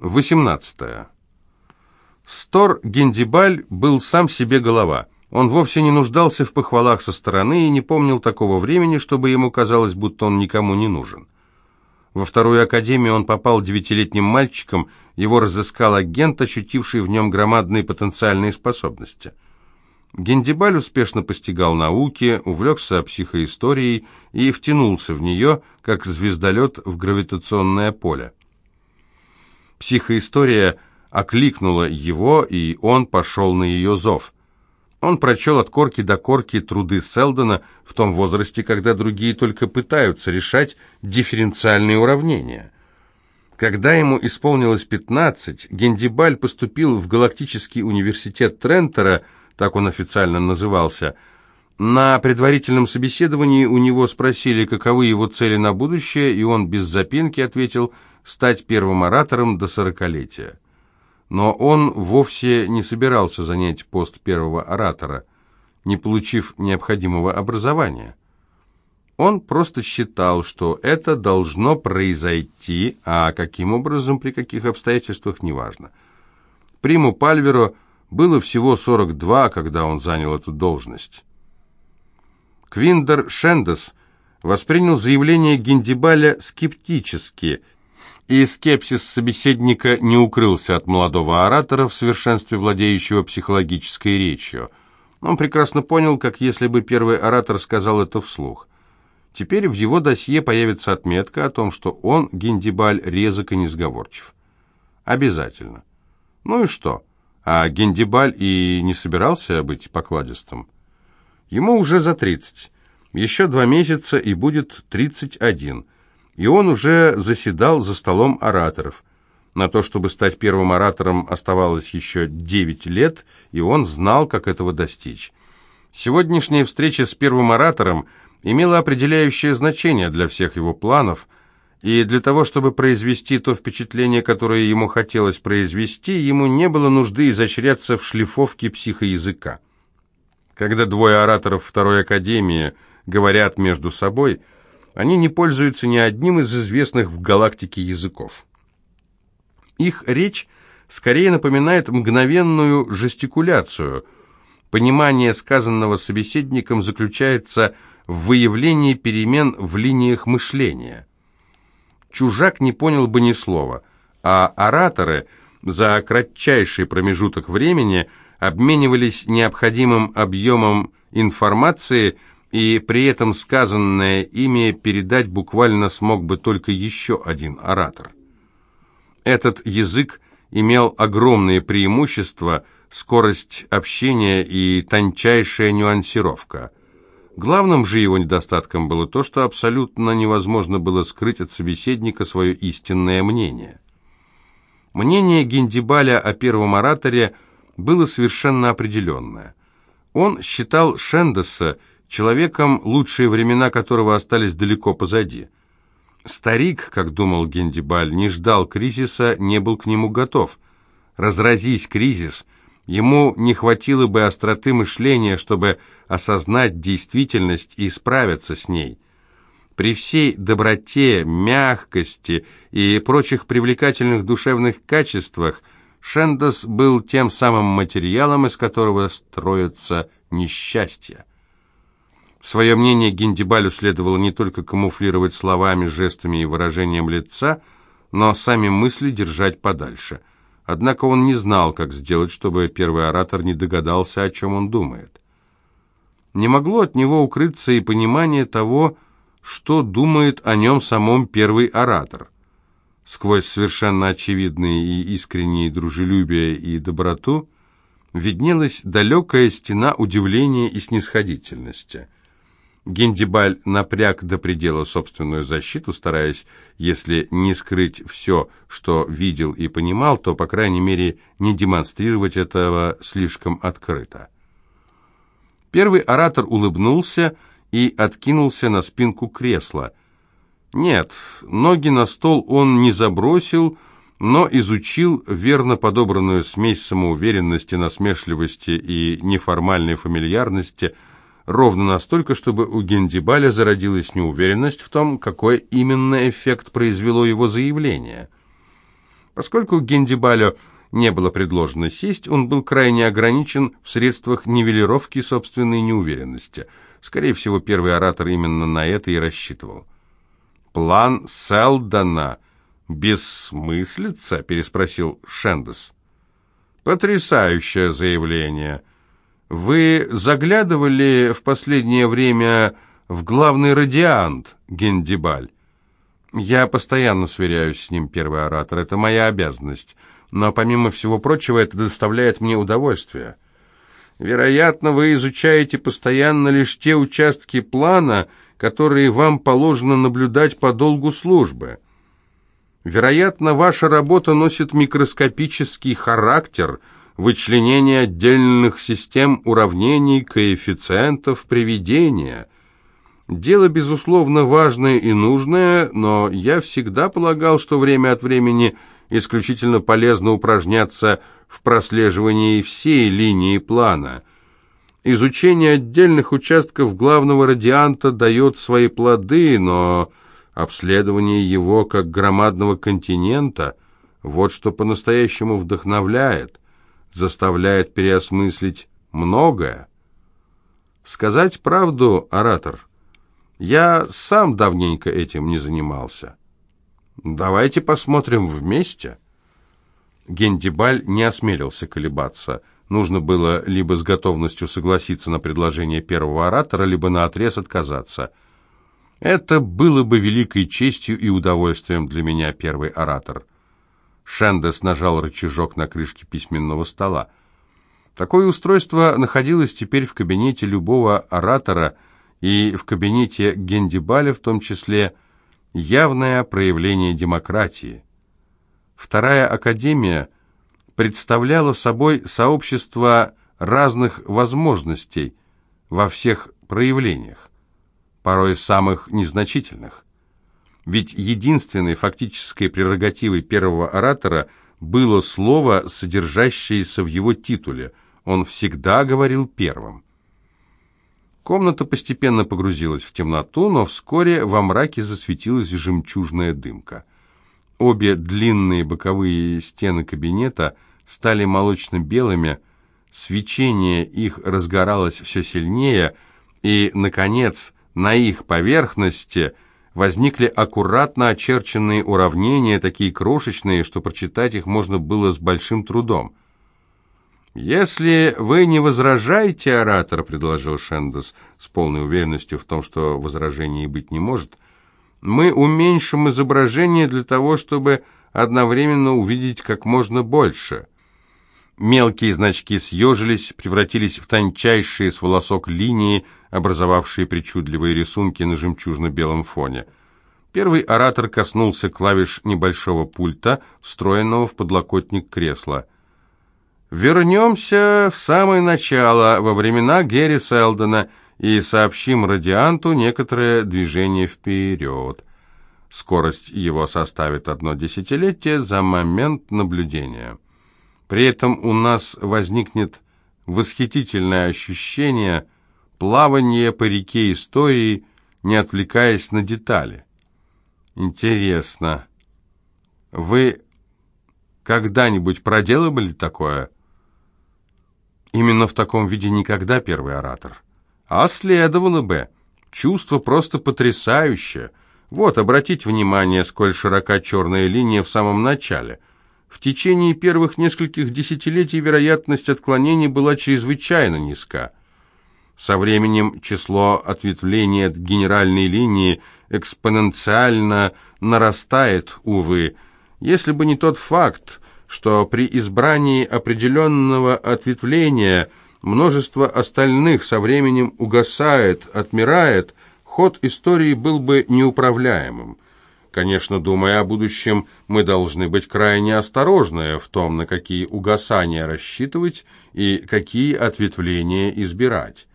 18. Стор Гендибаль был сам себе голова. Он вовсе не нуждался в похвалах со стороны и не помнил такого времени, чтобы ему казалось, будто он никому не нужен. Во вторую академию он попал девятилетним мальчиком, его разыскал агент, ощутивший в нем громадные потенциальные способности. Гендибаль успешно постигал науки, увлекся психоисторией и втянулся в нее, как звездолет в гравитационное поле. Психоистория окликнула его, и он пошел на ее зов. Он прочел от корки до корки труды Селдона в том возрасте, когда другие только пытаются решать дифференциальные уравнения. Когда ему исполнилось 15, Гендибаль поступил в Галактический университет Трентера, так он официально назывался. На предварительном собеседовании у него спросили, каковы его цели на будущее, и он без запинки ответил «стать первым оратором до сорокалетия». Но он вовсе не собирался занять пост первого оратора, не получив необходимого образования. Он просто считал, что это должно произойти, а каким образом, при каких обстоятельствах, неважно. Приму Пальверо было всего 42, когда он занял эту должность. Квиндер Шендес воспринял заявление Гендибаля скептически – и скепсис собеседника не укрылся от молодого оратора в совершенстве владеющего психологической речью. Он прекрасно понял, как если бы первый оратор сказал это вслух. Теперь в его досье появится отметка о том, что он, Гендибаль, резок и несговорчив. Обязательно. Ну и что? А Гендибаль и не собирался быть покладистым. Ему уже за тридцать. Еще два месяца и будет тридцать один и он уже заседал за столом ораторов. На то, чтобы стать первым оратором, оставалось еще девять лет, и он знал, как этого достичь. Сегодняшняя встреча с первым оратором имела определяющее значение для всех его планов, и для того, чтобы произвести то впечатление, которое ему хотелось произвести, ему не было нужды изощряться в шлифовке психоязыка. Когда двое ораторов Второй Академии говорят между собой – они не пользуются ни одним из известных в галактике языков. Их речь скорее напоминает мгновенную жестикуляцию. Понимание сказанного собеседником заключается в выявлении перемен в линиях мышления. Чужак не понял бы ни слова, а ораторы за кратчайший промежуток времени обменивались необходимым объемом информации – и при этом сказанное ими передать буквально смог бы только еще один оратор. Этот язык имел огромные преимущества, скорость общения и тончайшая нюансировка. Главным же его недостатком было то, что абсолютно невозможно было скрыть от собеседника свое истинное мнение. Мнение Гендибаля о первом ораторе было совершенно определенное. Он считал Шендеса человеком, лучшие времена которого остались далеко позади. Старик, как думал Гендибаль, не ждал кризиса, не был к нему готов. Разразись кризис, ему не хватило бы остроты мышления, чтобы осознать действительность и справиться с ней. При всей доброте, мягкости и прочих привлекательных душевных качествах Шендос был тем самым материалом, из которого строятся несчастья. Свое мнение Гендибалю следовало не только камуфлировать словами, жестами и выражением лица, но сами мысли держать подальше. Однако он не знал, как сделать, чтобы первый оратор не догадался, о чем он думает. Не могло от него укрыться и понимание того, что думает о нем самом первый оратор. Сквозь совершенно очевидные и искренние дружелюбие и доброту виднелась далекая стена удивления и снисходительности – Гендибаль напряг до предела собственную защиту, стараясь, если не скрыть все, что видел и понимал, то, по крайней мере, не демонстрировать этого слишком открыто. Первый оратор улыбнулся и откинулся на спинку кресла. Нет, ноги на стол он не забросил, но изучил верно подобранную смесь самоуверенности, насмешливости и неформальной фамильярности – ровно настолько, чтобы у Гендибаля зародилась неуверенность в том, какой именно эффект произвело его заявление. Поскольку Гендибалю не было предложено сесть, он был крайне ограничен в средствах нивелировки собственной неуверенности. Скорее всего, первый оратор именно на это и рассчитывал. «План Селдона бессмыслица?» – переспросил Шендес. «Потрясающее заявление. Вы заглядывали в последнее время в главный радиант, Гендибаль?» «Я постоянно сверяюсь с ним, первый оратор. Это моя обязанность. Но, помимо всего прочего, это доставляет мне удовольствие. Вероятно, вы изучаете постоянно лишь те участки плана, которые вам положено наблюдать по долгу службы. Вероятно, ваша работа носит микроскопический характер, вычленение отдельных систем уравнений, коэффициентов приведения. Дело, безусловно, важное и нужное, но я всегда полагал, что время от времени исключительно полезно упражняться в прослеживании всей линии плана – Изучение отдельных участков главного радианта дает свои плоды, но обследование его как громадного континента – вот что по-настоящему вдохновляет, заставляет переосмыслить многое. Сказать правду, оратор, я сам давненько этим не занимался. Давайте посмотрим вместе. Гендибаль не осмелился колебаться – Нужно было либо с готовностью согласиться на предложение первого оратора, либо наотрез отказаться. Это было бы великой честью и удовольствием для меня, первый оратор. Шендес нажал рычажок на крышке письменного стола. Такое устройство находилось теперь в кабинете любого оратора и в кабинете Гендибаля в том числе явное проявление демократии. Вторая академия – представляло собой сообщество разных возможностей во всех проявлениях, порой самых незначительных. Ведь единственной фактической прерогативой первого оратора было слово, содержащееся в его титуле. Он всегда говорил первым. Комната постепенно погрузилась в темноту, но вскоре во мраке засветилась жемчужная дымка. Обе длинные боковые стены кабинета – стали молочно-белыми, свечение их разгоралось все сильнее, и, наконец, на их поверхности возникли аккуратно очерченные уравнения, такие крошечные, что прочитать их можно было с большим трудом. «Если вы не возражаете, оратор», — предложил Шендес с полной уверенностью в том, что возражений быть не может, «мы уменьшим изображение для того, чтобы одновременно увидеть как можно больше». Мелкие значки съежились, превратились в тончайшие с волосок линии, образовавшие причудливые рисунки на жемчужно-белом фоне. Первый оратор коснулся клавиш небольшого пульта, встроенного в подлокотник кресла. «Вернемся в самое начало, во времена Герри Селдона, и сообщим радианту некоторое движение вперед. Скорость его составит одно десятилетие за момент наблюдения». При этом у нас возникнет восхитительное ощущение плавания по реке истории, не отвлекаясь на детали. Интересно, вы когда-нибудь проделывали такое? Именно в таком виде никогда первый оратор. А следовало бы. Чувство просто потрясающее. Вот, обратите внимание, сколь широка черная линия в самом начале – в течение первых нескольких десятилетий вероятность отклонений была чрезвычайно низка. Со временем число ответвлений от генеральной линии экспоненциально нарастает, увы. Если бы не тот факт, что при избрании определенного ответвления множество остальных со временем угасает, отмирает, ход истории был бы неуправляемым. Конечно, думая о будущем, мы должны быть крайне осторожны в том, на какие угасания рассчитывать и какие ответвления избирать.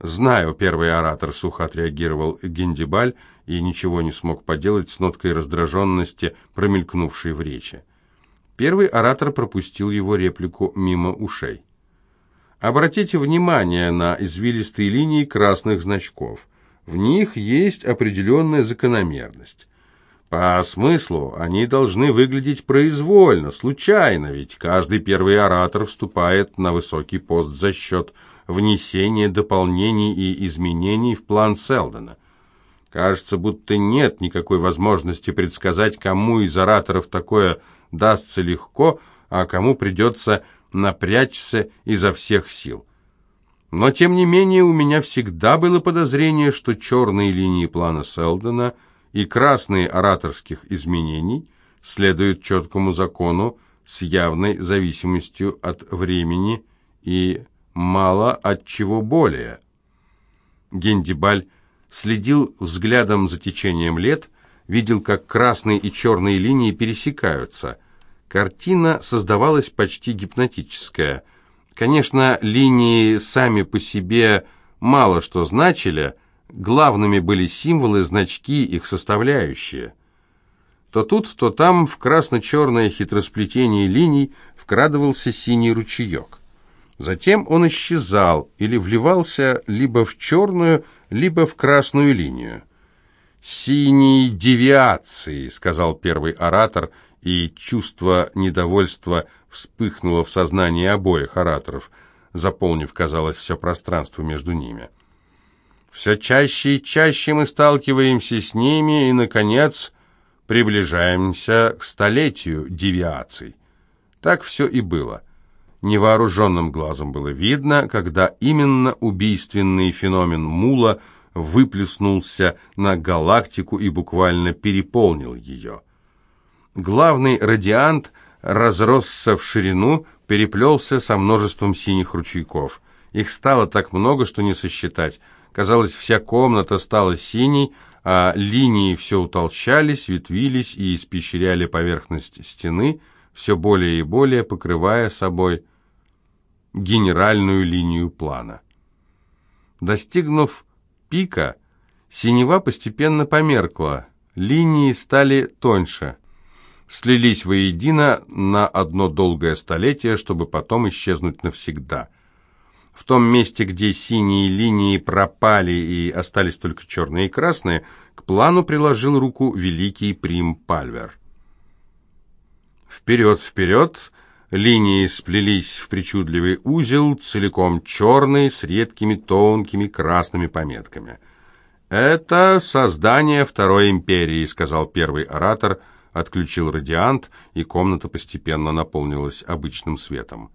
«Знаю», — первый оратор сухо отреагировал Гендибаль и ничего не смог поделать с ноткой раздраженности, промелькнувшей в речи. Первый оратор пропустил его реплику мимо ушей. Обратите внимание на извилистые линии красных значков. В них есть определенная закономерность. По смыслу они должны выглядеть произвольно, случайно, ведь каждый первый оратор вступает на высокий пост за счет внесения дополнений и изменений в план Селдона. Кажется, будто нет никакой возможности предсказать, кому из ораторов такое дастся легко, а кому придется напрячься изо всех сил. Но, тем не менее, у меня всегда было подозрение, что черные линии плана Селдона – и красные ораторских изменений следуют четкому закону с явной зависимостью от времени и мало от чего более. Гендибаль следил взглядом за течением лет, видел, как красные и черные линии пересекаются. Картина создавалась почти гипнотическая. Конечно, линии сами по себе мало что значили, Главными были символы, значки, их составляющие. То тут, то там в красно-черное хитросплетение линий вкрадывался синий ручеек. Затем он исчезал или вливался либо в черную, либо в красную линию. «Синие девиации», — сказал первый оратор, и чувство недовольства вспыхнуло в сознании обоих ораторов, заполнив, казалось, все пространство между ними. Все чаще и чаще мы сталкиваемся с ними и, наконец, приближаемся к столетию девиаций. Так все и было. Невооруженным глазом было видно, когда именно убийственный феномен Мула выплеснулся на галактику и буквально переполнил ее. Главный радиант разросся в ширину, переплелся со множеством синих ручейков. Их стало так много, что не сосчитать – Казалось, вся комната стала синей, а линии все утолщались, ветвились и испещряли поверхность стены, все более и более покрывая собой генеральную линию плана. Достигнув пика, синева постепенно померкла, линии стали тоньше, слились воедино на одно долгое столетие, чтобы потом исчезнуть навсегда – в том месте, где синие линии пропали и остались только черные и красные, к плану приложил руку великий Прим Пальвер. Вперед, вперед, линии сплелись в причудливый узел, целиком черный, с редкими тонкими красными пометками. «Это создание Второй империи», — сказал первый оратор, отключил радиант, и комната постепенно наполнилась обычным светом.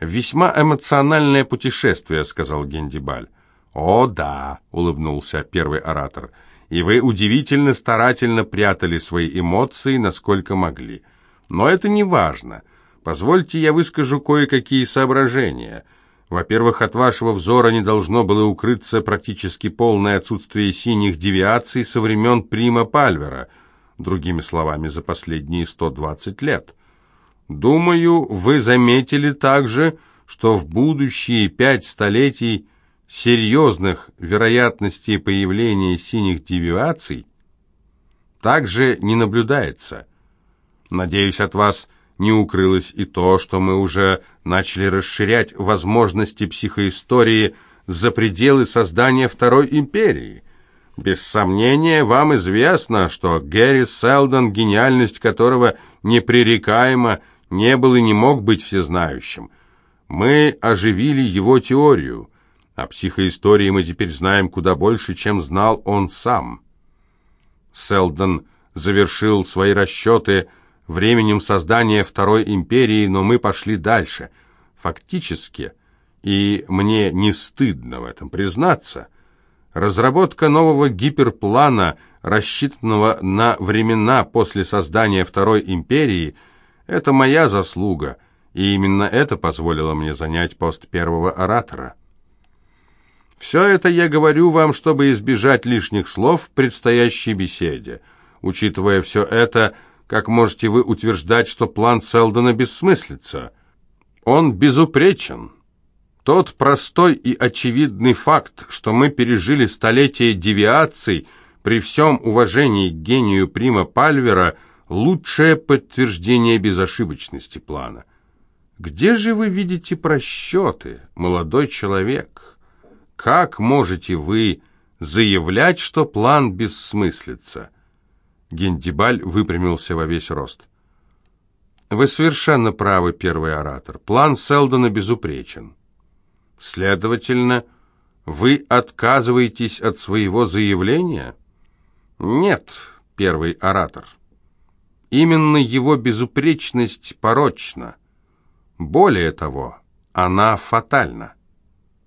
«Весьма эмоциональное путешествие», — сказал Гендибаль. «О, да», — улыбнулся первый оратор, — «и вы удивительно старательно прятали свои эмоции, насколько могли. Но это не важно. Позвольте я выскажу кое-какие соображения. Во-первых, от вашего взора не должно было укрыться практически полное отсутствие синих девиаций со времен Прима Пальвера, другими словами, за последние 120 лет». Думаю, вы заметили также, что в будущие пять столетий серьезных вероятностей появления синих девиаций также не наблюдается. Надеюсь, от вас не укрылось и то, что мы уже начали расширять возможности психоистории за пределы создания Второй империи. Без сомнения, вам известно, что Гэри Селдон, гениальность которого непререкаема, не был и не мог быть всезнающим. Мы оживили его теорию. О психоистории мы теперь знаем куда больше, чем знал он сам. Селдон завершил свои расчеты временем создания Второй империи, но мы пошли дальше. Фактически, и мне не стыдно в этом признаться, разработка нового гиперплана, рассчитанного на времена после создания Второй империи – это моя заслуга, и именно это позволило мне занять пост первого оратора. Все это я говорю вам, чтобы избежать лишних слов в предстоящей беседе. Учитывая все это, как можете вы утверждать, что план Селдона бессмыслица? Он безупречен. Тот простой и очевидный факт, что мы пережили столетие девиаций, при всем уважении к гению Прима Пальвера – лучшее подтверждение безошибочности плана. Где же вы видите просчеты, молодой человек? Как можете вы заявлять, что план бессмыслица? Гендибаль выпрямился во весь рост. «Вы совершенно правы, первый оратор. План Селдона безупречен. Следовательно, вы отказываетесь от своего заявления?» «Нет, первый оратор. Именно его безупречность порочна. Более того, она фатальна».